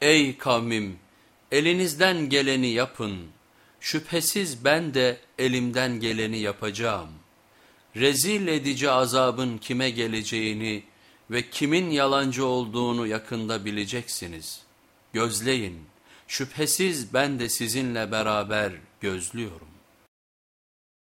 Ey kavmim elinizden geleni yapın şüphesiz ben de elimden geleni yapacağım. Rezil edici azabın kime geleceğini ve kimin yalancı olduğunu yakında bileceksiniz. Gözleyin şüphesiz ben de sizinle beraber gözlüyorum.